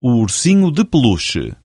o ursinho de peluche.